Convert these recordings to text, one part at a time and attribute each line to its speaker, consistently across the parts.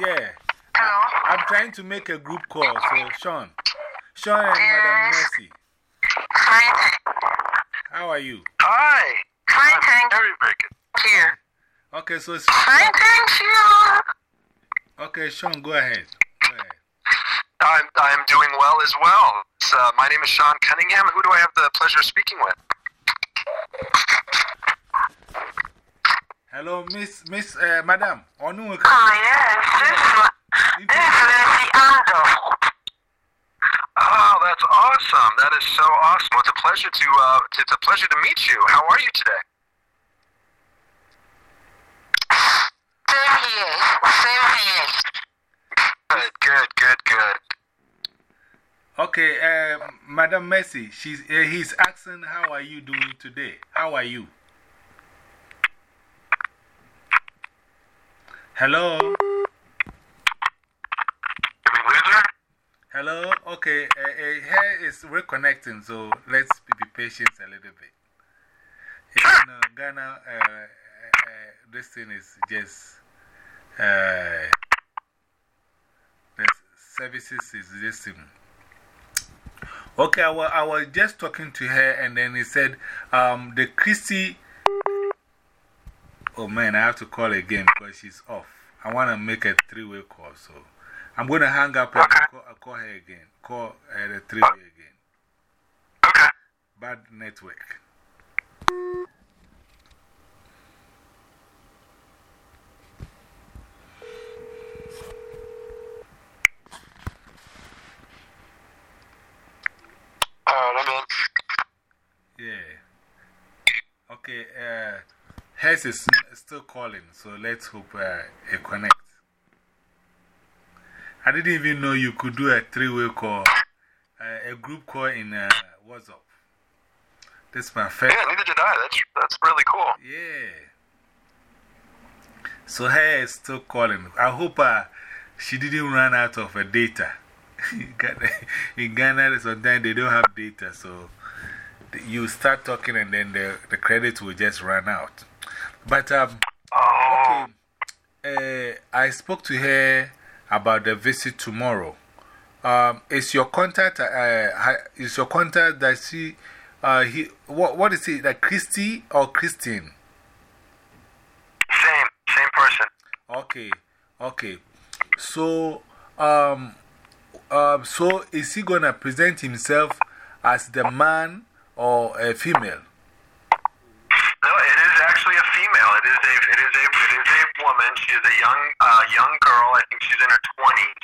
Speaker 1: Yeah.
Speaker 2: Hello?
Speaker 1: I'm trying to make a group call. So, Sean. Sean and Madam Mercy.
Speaker 2: Fine,
Speaker 1: How are you?
Speaker 3: Hi.
Speaker 2: fine,
Speaker 3: I'm
Speaker 2: thank
Speaker 3: very, very good.
Speaker 2: you.
Speaker 1: Okay, so,
Speaker 2: Fine, thank you.
Speaker 1: okay, Sean, go ahead. Go ahead.
Speaker 3: I'm, I'm doing well as well. Uh, my name is Sean Cunningham. Who do I have the pleasure of speaking with?
Speaker 1: Hello, Miss, Miss, uh, Madam. Onu,
Speaker 2: Oh, yes, this is, this is Nancy Ando.
Speaker 3: Oh, that's awesome. That is so awesome. It's a pleasure to, uh, it's a pleasure to meet you. How are you today?
Speaker 2: Same here, same here.
Speaker 3: Good, good, good, good.
Speaker 1: Okay, uh, Madam Mercy, she's, uh, he's asking, How are you doing today? How are you? Hello? Hello? Okay, uh, uh, here is reconnecting, so let's be, patient a little bit. Yeah, no, Ghana, uh, uh, this thing is just. Uh, the services is this thing. Okay, I was, I was just talking to her, and then he said, um, the Christy. Oh man, I have to call again because she's off. I want to make a three way call, so I'm going to hang up and call, call her again. Call her the three way again.
Speaker 3: Okay.
Speaker 1: Bad network.
Speaker 3: Alright,
Speaker 1: Yeah. Okay, uh, hers is still calling, so let's hope uh, it connects. I didn't even know you could do a three way call, uh, a group call in uh, WhatsApp. This is my first.
Speaker 3: Yeah, neither did I. That's, that's really cool.
Speaker 1: Yeah. So her is still calling. I hope uh, she didn't run out of uh, data. In Ghana, sometimes they don't have data, so you start talking and then the, the credit will just run out. But, um,
Speaker 3: Oh,
Speaker 1: okay, uh, I spoke to her about the visit tomorrow. Um, is your contact, uh, is your contact that she, uh, he, what, what is it, like Christy or Christine?
Speaker 3: same, same person.
Speaker 1: Okay, okay. So, um, um, so is he gonna present himself as the man or a female?
Speaker 3: Woman. She is a young, uh, young girl. I think she's in her twenties.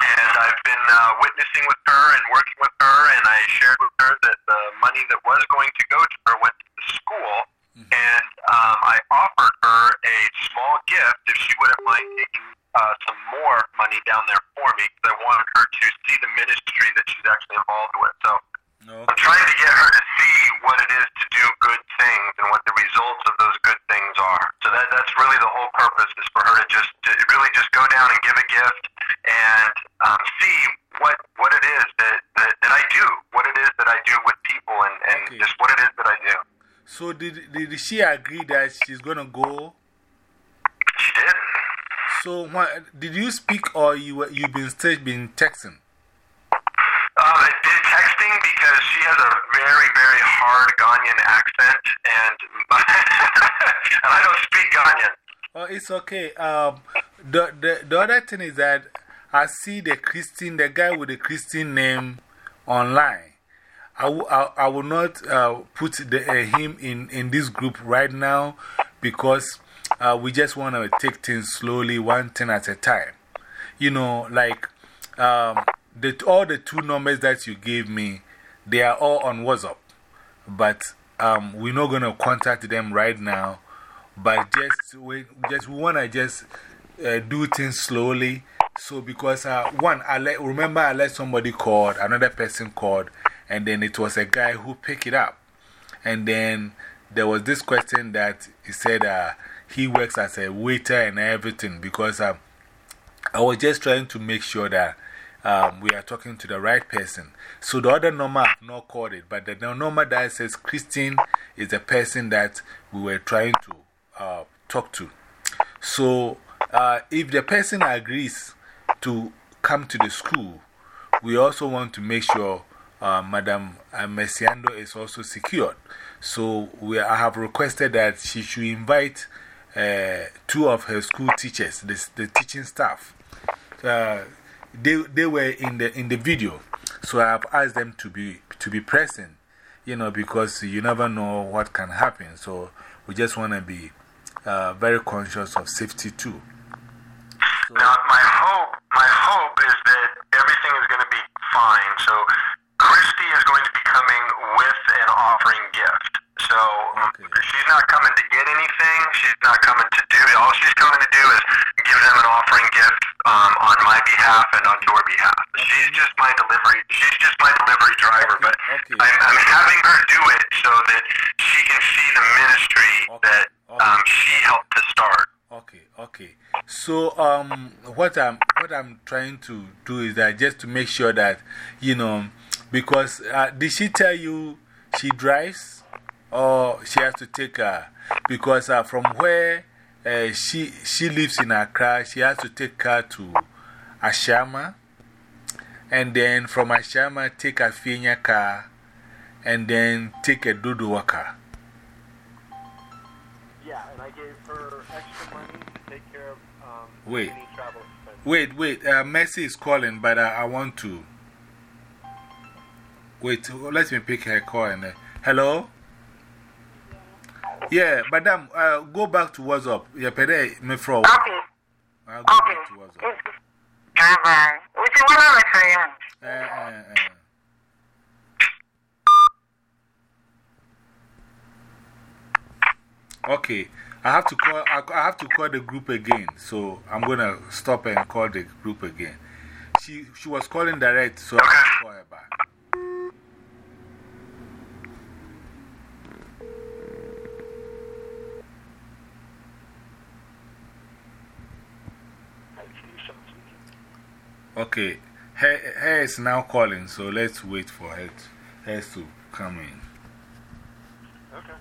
Speaker 3: And I've been uh, witnessing with her and working with her, and I shared with her that the money that was going to go to her went to the school. And um, I offered her a small gift if she wouldn't mind taking uh, some more money down there for me, because I wanted her to see the ministry that she's actually involved with. So
Speaker 1: No.
Speaker 3: I'm trying to get her to see what it is to do good things and what the results of those good things are. So that that's really the whole purpose is for her to just to really just go down and give a gift and um, see what what it is that, that, that I do, what it is that I do with people and, and
Speaker 1: Okay.
Speaker 3: just what it is that I do.
Speaker 1: So, did, did she agree that she's gonna go?
Speaker 3: She did.
Speaker 1: So, what, did you speak or you, were- you've been still been texting?
Speaker 3: I did texting because she has a very, very hard Ghanaian accent, and and I don't speak Ghanaian.
Speaker 1: Oh, it's okay. Um, the, the, the other thing is that I see the Christian, the guy with the Christian name online. I, I, I will not uh, put uh, him in, in this group right now because uh, we just want to take things slowly, one thing at a time. You know, like um, the, all the two numbers that you gave me, they are all on WhatsApp. But um, we're not going to contact them right now. But just, we, just, we want to just do things slowly. So, because one, I let, remember I let somebody called, another person called, and then it was a guy who picked it up. And then there was this question that he said uh, he works as a waiter and everything because uh, I was just trying to make sure that um, we are talking to the right person. So the other number, I've not called it, but the number that says Christine is the person that we were trying to uh, talk to. So uh, if the person agrees to come to the school, we also want to make sure uh, Madam Messiando is also secured. So we, I have requested that she should invite uh, two of her school teachers, the, the teaching staff. Uh, they, they were in the, in the video. So I have asked them to be, to be present, you know, because you never know what can happen. So we just want to be very conscious of safety too
Speaker 3: now, my hope, my hope is that everything is going to be fine. So Christy is going to be coming with an offering gift. So
Speaker 1: Okay.
Speaker 3: she's not coming to get She's not coming to do. All she's coming to do is give them an offering gift um, on my behalf and on your behalf. She's just my delivery. She's just my delivery driver.
Speaker 1: Okay,
Speaker 3: But
Speaker 1: okay.
Speaker 3: I'm, I'm having her do it so that she can see the ministry
Speaker 1: Okay,
Speaker 3: that
Speaker 1: okay.
Speaker 3: um, she helped to start.
Speaker 1: Okay, okay. So, um, what I'm, what I'm trying to do is that just to make sure that, you know, because uh, did she tell you she drives or she has to take her? Because uh, from where uh, she, she lives in Accra, she has to take her to Ashama. And then from Ashama, take a Fienya car. And then take a Dodo car.
Speaker 4: Yeah, and I gave her extra money to take care of um,
Speaker 1: Wait.
Speaker 4: any travel expenses.
Speaker 1: Wait, wait. Uh, Mercy is calling, but uh, I want to. Wait, let me pick her call. And, uh, hello? Yeah, madam, uh, go back to WhatsApp. Yeah, pede me from.
Speaker 2: Okay.
Speaker 1: I'll go
Speaker 2: Okay.
Speaker 1: back to WhatsApp.
Speaker 2: Bye bye. Which one am I saying?
Speaker 1: Uh, uh, uh. Okay, I have to call. I I have to call the group again. So I'm gonna stop and call the group again. She she was calling direct, so I have to call her back. Okay, her, her is now calling, so let's wait for her to, her to come in.
Speaker 4: Okay.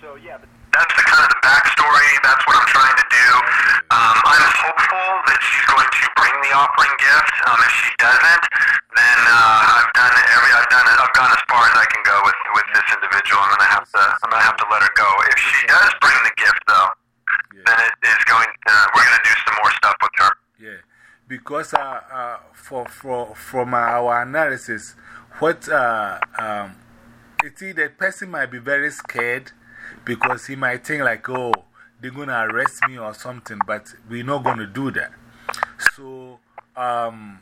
Speaker 4: So, yeah, but
Speaker 3: That's the kind of the backstory. That's what I'm trying to do. Um, I'm hopeful that she's going to bring the offering gift. Um, if she doesn't, then uh, I've done every. I've done. it. I've gone as far as I can go with with this individual. I'm gonna have to. I'm gonna have to let her go. If she does bring the gift, though, then it is going. Uh, we're gonna do some more stuff with her.
Speaker 1: Yeah, because uh, uh, for, for, from our analysis, what uh, um, it's either the person might be very scared because he might think, like, oh, they're going to arrest me or something, but we're not going to do that. So um,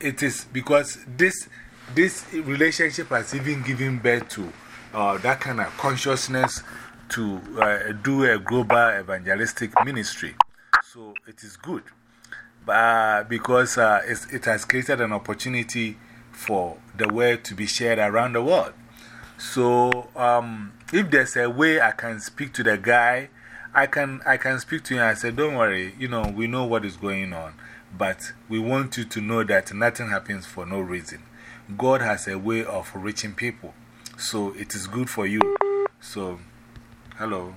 Speaker 1: it is because this, this relationship has even given birth to uh, that kind of consciousness to uh, do a global evangelistic ministry. So it is good uh, because uh, it has created an opportunity for the word to be shared around the world. So, um, if there's a way I can speak to the guy, I can, I can speak to him I said, Don't worry, you know, we know what is going on, but we want you to know that nothing happens for no reason. God has a way of reaching people, so it is good for you. So, hello.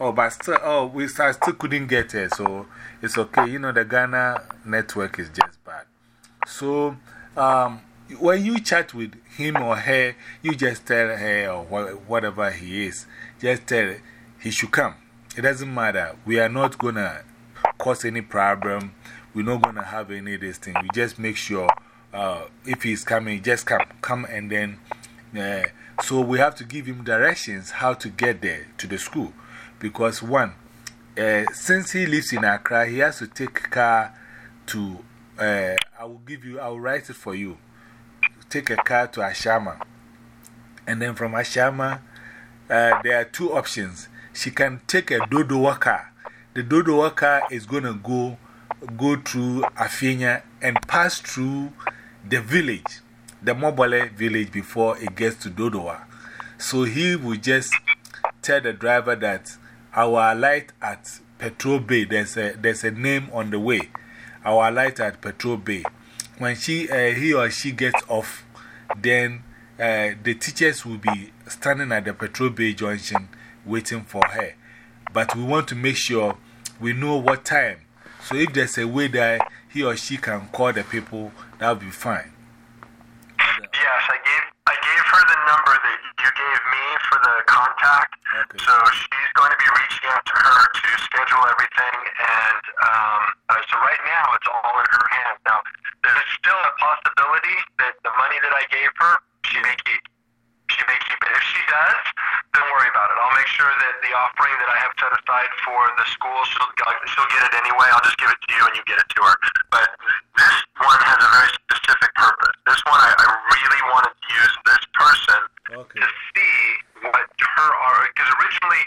Speaker 1: Oh, but still, oh, we I still couldn't get it, so it's okay. You know, the Ghana network is just bad. So, um, when you chat with him or her, you just tell her or wh whatever he is, just tell he should come. It doesn't matter. We are not to cause any problem. We're not to have any of this thing. We just make sure uh, if he's coming, just come. Come and then. Uh, so we have to give him directions how to get there to the school. Because, one, uh, since he lives in Accra, he has to take a car to. Uh, I will give you, I will write it for you. Take a car to Ashama. And then from Ashama, uh, there are two options. She can take a Dodo car. The Dodo car is going to go, go through Afienya and pass through the village, the Mobile village, before it gets to Dodowa. So he will just tell the driver that our light at Petrol Bay, there's a, there's a name on the way. Our light at Petrol Bay. When she, uh, he or she gets off, then uh, the teachers will be standing at the Petrol Bay junction waiting for her. But we want to make sure we know what time. So if there's a way that he or she can call the people, that would be fine.
Speaker 3: Anyway. I'll just give it to you, and you get it to her. But this one has a very specific purpose. This one, I, I really wanted to use this person
Speaker 1: Okay.
Speaker 3: to see what her are. Because originally,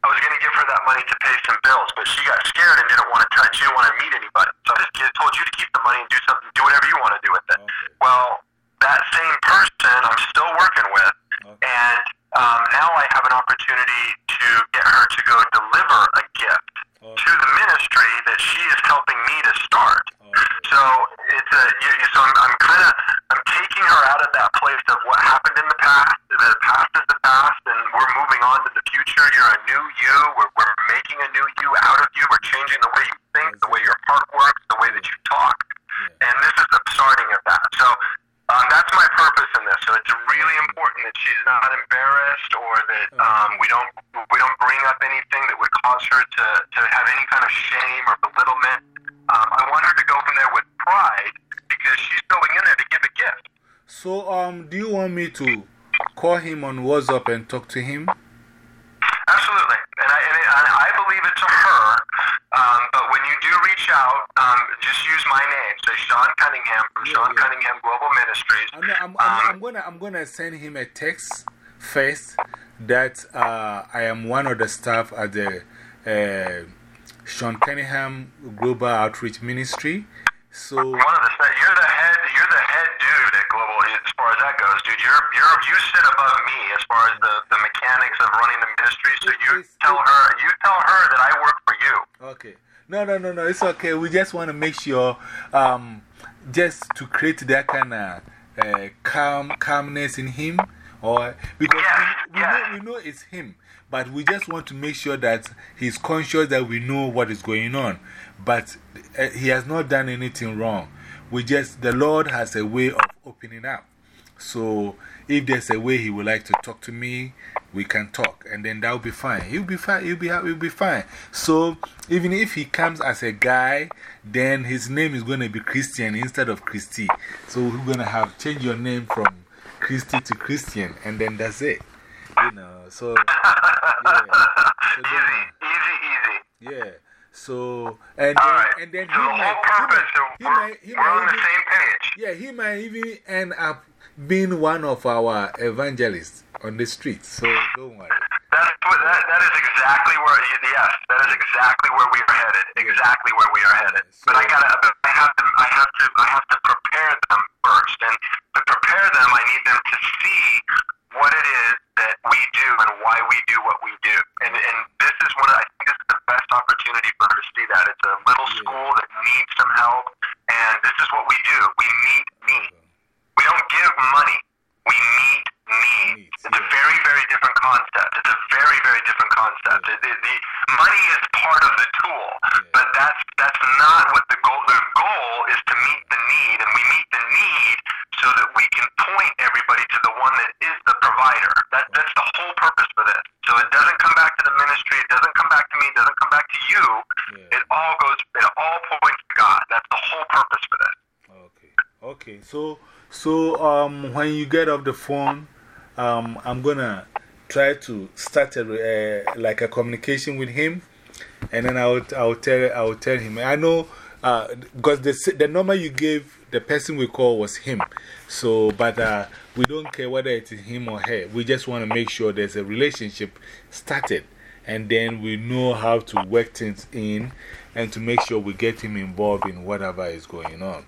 Speaker 3: I was going to give her that money to pay some bills, but she got scared and didn't want to touch. She didn't want to meet anybody. So I just told you to keep the money and do something, do whatever you want to do with it.
Speaker 1: Okay.
Speaker 3: Well, that same person I'm still working with,
Speaker 1: Okay.
Speaker 3: and um, now I have an opportunity to get her to go deliver a gift
Speaker 1: Okay.
Speaker 3: to the ministry that she is helping me to start.
Speaker 1: Okay.
Speaker 3: So it's a you, you- so I'm, I'm kind of I'm taking her out of that place of what happened in the past. The past is the past, and we're moving on You're a new you. We're, we're making a new you out of you. We're changing the way you think, the way your heart works, the way that you talk, and this is the starting of that. So. Um, that's my purpose in this. So it's really important that she's not embarrassed or that um, we don't we don't bring up anything that would cause her to, to have any kind of shame or belittlement. Um, I want her to go in there with pride because she's going in there to give a gift.
Speaker 1: So, um, do you want me to call him on WhatsApp and talk to him?
Speaker 3: Absolutely, and I and, it, and I believe it to her. Um, but when you do reach out, um, just use my name. So Sean Cunningham from
Speaker 1: Yeah,
Speaker 3: Sean
Speaker 1: yeah.
Speaker 3: Cunningham Global Ministries.
Speaker 1: I'm, I'm, I'm, I'm, gonna, I'm gonna send him a text first that uh, I am one of the staff at the uh, Sean Cunningham Global Outreach Ministry. So,
Speaker 3: One of the you're the head you're the head dude at Global as far as that goes, dude. You're you're you sit above me as far as the, the mechanics of running the ministry. So you tell her you tell her that I work for you.
Speaker 1: okay. No, no, no, no, it's okay. We just want to make sure, um, just to create that kind of uh, calm, calmness in him. Or, because
Speaker 3: Yes,
Speaker 1: we, we,
Speaker 3: yes.
Speaker 1: know, we know it's him, but we just want to make sure that he's conscious that we know what is going on. But uh, he has not done anything wrong. We just, the Lord has a way of opening up. So if there's a way he would like to talk to me, we can talk, and then that will be fine. He'll be fine. He'll be, he'll be fine. So even if he comes as a guy, then his name is going to be Christian instead of Christy. So we're going to have change your name from Christy to Christian, and then that's it. You know, so yeah. So
Speaker 3: Easy, easy, easy.
Speaker 1: yeah. So, and then, and then he
Speaker 3: so
Speaker 1: might, he might, he might, he
Speaker 3: on
Speaker 1: might
Speaker 3: the
Speaker 1: even-
Speaker 3: same page.
Speaker 1: yeah, he might even end up being one of our evangelists on the street. So don't worry.
Speaker 3: That's what, that, that is exactly where, yes, that is exactly where we are headed. Exactly where we are headed. But I gotta, I have to, I have to, I have to prepare them first. And to prepare them, I need them to see what it is that we do and why we do what we do. And, and this is one, I think this is the best opportunity for her to see that. It's a little school that needs some help. And this is what we do. We meet needs. We don't give money. We meet needs. It's a very, very different concept. It's a very, very different concept. It, it, the money is part of the tool, but that's that's not what the goal. The goal is to meet the need, and we meet the need so that we can point everybody to the one that is the provider. That that's the whole purpose for this. So it doesn't come back to the ministry. It doesn't come back to me. It doesn't come back to you.
Speaker 1: Yeah.
Speaker 3: It all goes. It all points to God. That's the whole purpose for this.
Speaker 1: Okay. Okay. So, so um, when you get off the phone, um, I'm gonna try to start a, like a communication with him, and then I'll, I'll, tell, I'll tell him. I know uh, because the, the number you gave, the person we call was him. So, but uh, we don't care whether it is him or her. We just want to make sure there's a relationship started, and then we know how to work things in and to make sure we get him involved in whatever is going on.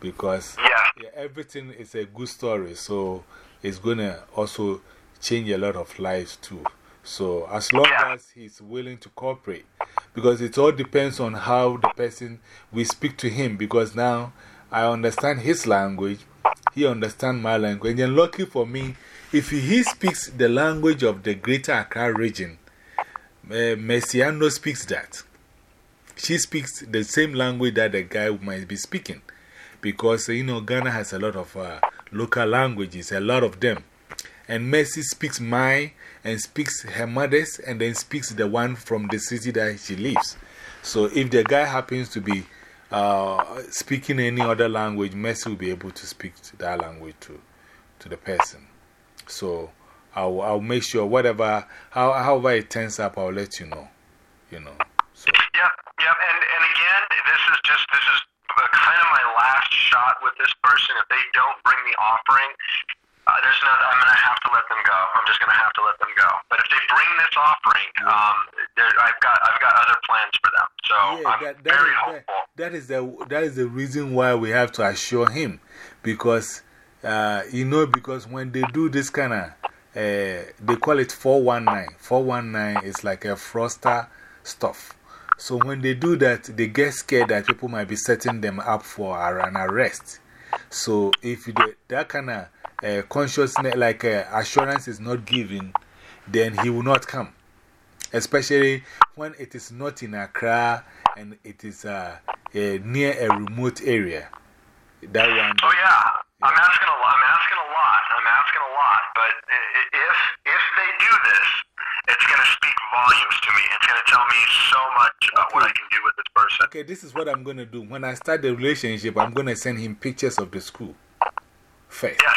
Speaker 1: Because
Speaker 3: Yeah.
Speaker 1: everything is a good story, so it's going to also change a lot of lives too. So, as long as he's willing to cooperate, because it all depends on how the person we speak to him. Because now I understand his language, he understands my language. And lucky for me, if he speaks the language of the greater Accra region, uh, Messiano speaks that. she speaks the same language that the guy might be speaking. Because, you know, Ghana has a lot of uh, local languages, a lot of them. And Mercy speaks my and speaks her mother's and then speaks the one from the city that she lives. So if the guy happens to be uh, speaking any other language, Mercy will be able to speak that language to, to the person. So I'll, I'll make sure whatever, how, however it turns up, I'll let you know. You know. So.
Speaker 3: Yep, yep. And, and again, this is just, this is kind of my last shot with this person. If they don't bring the offering, uh, there's no, I'm going to have to let them go. I'm just going to have to let them go. But if they bring this offering, um, I've got I've got other plans for them. So
Speaker 1: Yeah,
Speaker 3: I'm
Speaker 1: that, that,
Speaker 3: very
Speaker 1: is,
Speaker 3: hopeful.
Speaker 1: that, that, is the, that is the reason why we have to assure him. Because, uh, you know, because when they do this kind of, uh, they call it 419. 419 is like a froster stuff. So when they do that, they get scared that people might be setting them up for an arrest. So if the, that kind of uh, consciousness, like uh, assurance is not given, then he will not come. Especially when it is not in Accra and it is uh, uh, near a remote area. That one.
Speaker 3: Oh yeah, I'm asking a lot. I'm asking a lot. I'm asking a lot. But if if they do this, it's going to speak volumes to me. It's going to tell me so much about what I can do with this person.
Speaker 1: Okay, this is what I'm going to do. When I start the relationship, I'm going to send him pictures of the school first.
Speaker 3: Yes.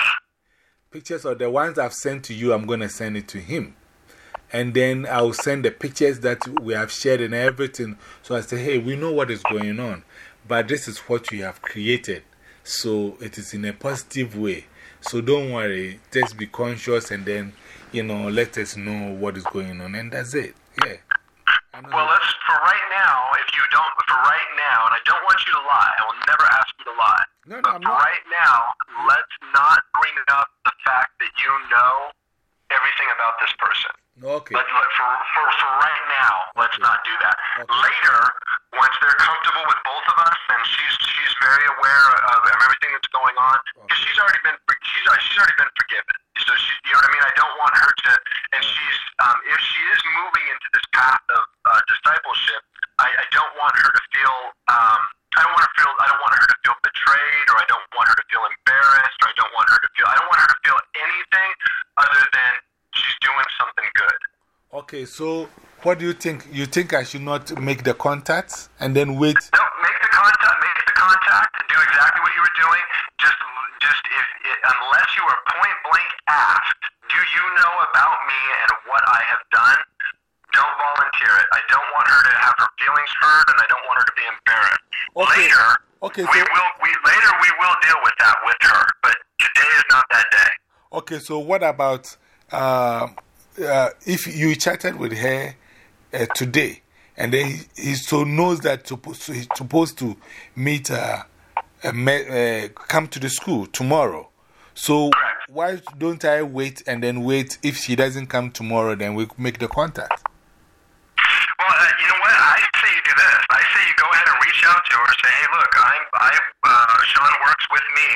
Speaker 1: Pictures of the ones I've sent to you, I'm going to send it to him. And then I'll send the pictures that we have shared and everything. So I say, hey, we know what is going on, but this is what you have created. So it is in a positive way. So don't worry, just be conscious and then, you know, let us know what is going on. And that's it. Yeah.
Speaker 3: Well, let's for right now. If you don't, for right now, and I don't want you to lie. I will never ask you to lie.
Speaker 1: No, no,
Speaker 3: but
Speaker 1: I'm
Speaker 3: for
Speaker 1: not.
Speaker 3: right now, let's not bring up the fact that you know everything about this person.
Speaker 1: Okay.
Speaker 3: Let, let, for, for, for right now, let's not do that.
Speaker 1: Okay.
Speaker 3: Later, once they're comfortable with both of us, and she's she's very aware of, of everything that's going on, because she's already been she's she's already been forgiven. So she, you know what I mean. I don't want her to, and she's um, if she is moving into this path of uh, discipleship, I, I don't want her to feel. Um, I don't want her to feel. I don't want her to feel betrayed, or I don't want her to feel embarrassed, or I don't want her to feel. I don't want her to feel anything other than she's doing something.
Speaker 1: Okay, so what do you think? You think I should not make the contacts and then wait?
Speaker 3: No, make the contact. Make the contact. Do exactly what you were doing. Just, just if, i unless you are point blank asked, do you know about me and what I have done? Don't volunteer it. I don't want her to have her feelings hurt, and I don't want her to be embarrassed.
Speaker 1: Okay.
Speaker 3: Later,
Speaker 1: Okay,
Speaker 3: we
Speaker 1: so-
Speaker 3: will. We later we will deal with that with her, but today is not that day.
Speaker 1: Okay, so what about uh, uh, if you chatted with her uh, today and then he, he so knows that to, he's supposed to meet, uh, uh, come to the school tomorrow. So why don't I wait and then wait? If she doesn't come tomorrow, then we make the contact.
Speaker 3: Well, uh, you know what? I say you do this. I say you go ahead and reach out to her. Say, hey, look, I'm, I, uh, Sean works with me,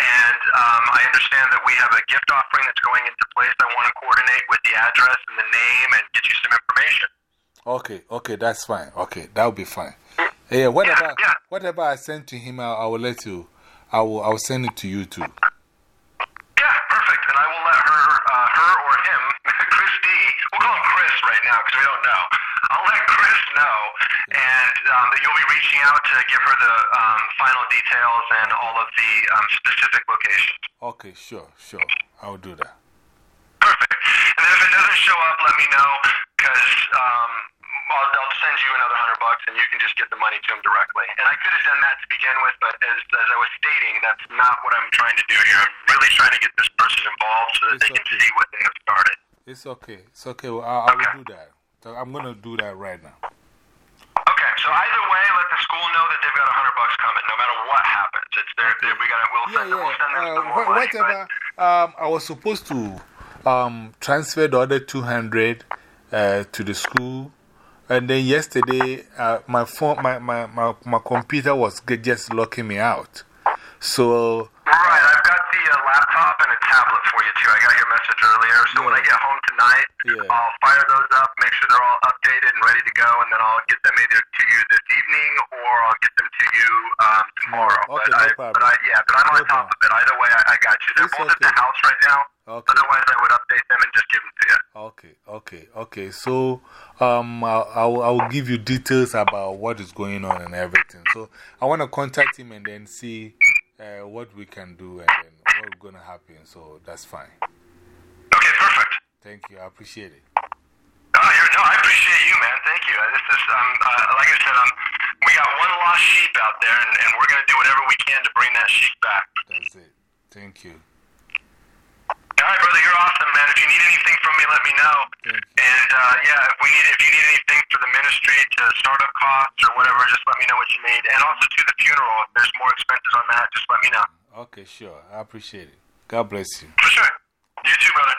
Speaker 3: and um, I understand that we have a gift offering that's going into place. I want to coordinate with the address and the name and get you some information.
Speaker 1: Okay, okay, that's fine. Okay, that'll be fine. Yeah, whatever,
Speaker 3: yeah.
Speaker 1: whatever I send to him, I, I will let you, I will, I will send it to you too.
Speaker 3: Yeah, perfect. And I will let her, uh, her or him, Chris D. We'll call him Chris right now because we don't know. I'll let Chris know, and um, that you'll be reaching out to give her the um, final details and all of the um, specific locations.
Speaker 1: Okay, sure, sure. I'll do that.
Speaker 3: Perfect. And then if it doesn't show up, let me know because um, I'll, I'll send you another hundred bucks and you can just get the money to him directly. And I could have done that to begin with, but as, as I was stating, that's not what I'm trying to do here. I'm really trying to get this person involved so that
Speaker 1: It's
Speaker 3: they can
Speaker 1: okay.
Speaker 3: see what they have started.
Speaker 1: It's okay. It's okay. Well, I, I
Speaker 3: Okay.
Speaker 1: will do that. So I'm going to do that right now.
Speaker 3: Okay, so either way, let the school know that they've got a hundred bucks coming, no matter what happens. It's there.
Speaker 1: Okay.
Speaker 3: We got. We'll
Speaker 1: Yeah,
Speaker 3: send. We'll send them
Speaker 1: yeah. Uh,
Speaker 3: more money,
Speaker 1: whatever. Um, I was supposed to um, transfer the other 200 uh, to the school. And then yesterday, uh, my, phone, my, my, my, my computer was just locking me out. So,
Speaker 3: Right, I've got the uh, laptop and a tablet for you too. I got your message earlier. So when I get home tonight,
Speaker 1: Yeah.
Speaker 3: I'll fire those up, make sure they're all updated and ready to go, and then I'll get them either to you this evening or I'll get them to you um, tomorrow.
Speaker 1: Okay,
Speaker 3: but
Speaker 1: no
Speaker 3: I,
Speaker 1: problem.
Speaker 3: But I, yeah, but I'm
Speaker 1: No
Speaker 3: on top
Speaker 1: problem.
Speaker 3: of it. Either way, I, I got you. They're
Speaker 1: It's
Speaker 3: both at the
Speaker 1: okay.
Speaker 3: house right now.
Speaker 1: Okay.
Speaker 3: Otherwise, I would update them and just give them to you.
Speaker 1: Okay, okay, okay. So, um, I'll, I'll, I'll give you details about what is going on and everything. So, I want to contact him and then see uh, what we can do and then what's going to happen. So, that's fine. Thank you. I appreciate it.
Speaker 3: Oh, no, I appreciate you, man. Thank you. This is, um, uh, like I said, um, we got one lost sheep out there, and, and we're going to do whatever we can to bring that sheep back.
Speaker 1: That's it. Thank you.
Speaker 3: All right, brother, you're awesome, man. If you need anything from me, let me know. And uh, yeah, if we need, if you need anything for the ministry to startup costs or whatever, just let me know what you need. And also to the funeral, if there's more expenses on that, just let me know.
Speaker 1: Okay, sure. I appreciate it. God bless you.
Speaker 3: For sure. You too, brother.